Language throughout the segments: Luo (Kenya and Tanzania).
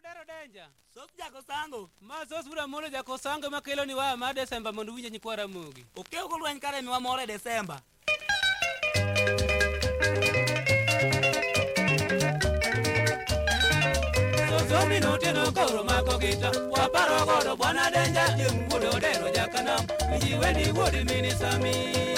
dero denja sos jakosango ma sos bramoro jakosango makelo ni waya mar desemba mondo winje nyikwa ramogi okeugo lweny kare miwa moro e desemba Minutino koro mako gita Waparo godo buwana denja Jemu kudodero jakanam Jiwe ni wudi minisami Jiwe ni wudi minisami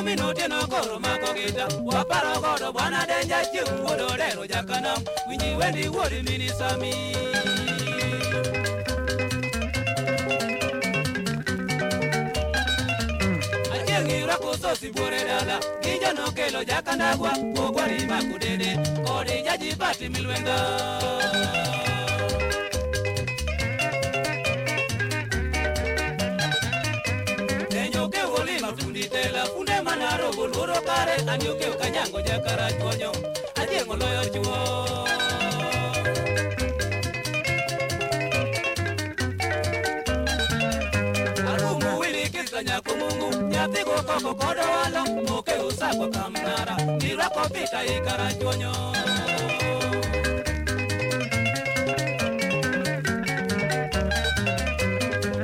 Omino tieno koro mako gita Waparo godo bwana denja chiu Wodo lero jakana Winji wendi wodi mini sami Sibore dala, ginjano kelo jakanagwa, kogwari makudede, kodi jaji pati milwenda. mare an yo keo kanyango jakarach konyo ajieng' oloyo chuo nyako mungu nyathi gokoko kod owalo moke usako kamnara irwako pita ikarachuonyo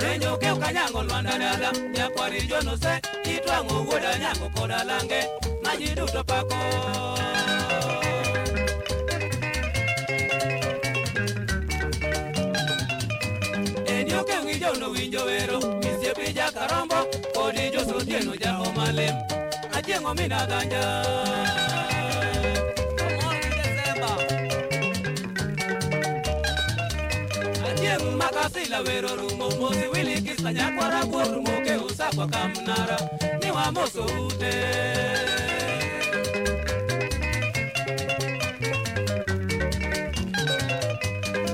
e enyo keo kanyango lwandadala nyakwari jonose tong wuoda nyako koda lange maji duto pako enyokengi jono winjo wero misiepi jakarombo kodi josotieno jako malem ajieng'o mina ganja Makasila wero rumo mosi wili kisa nyakwara kwa rumo musakwa kamunara niwa mosoute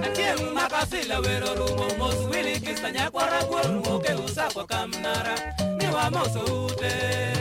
atiemu makasila wero rumo mosuwili kisanyakwara ke niwa mosoute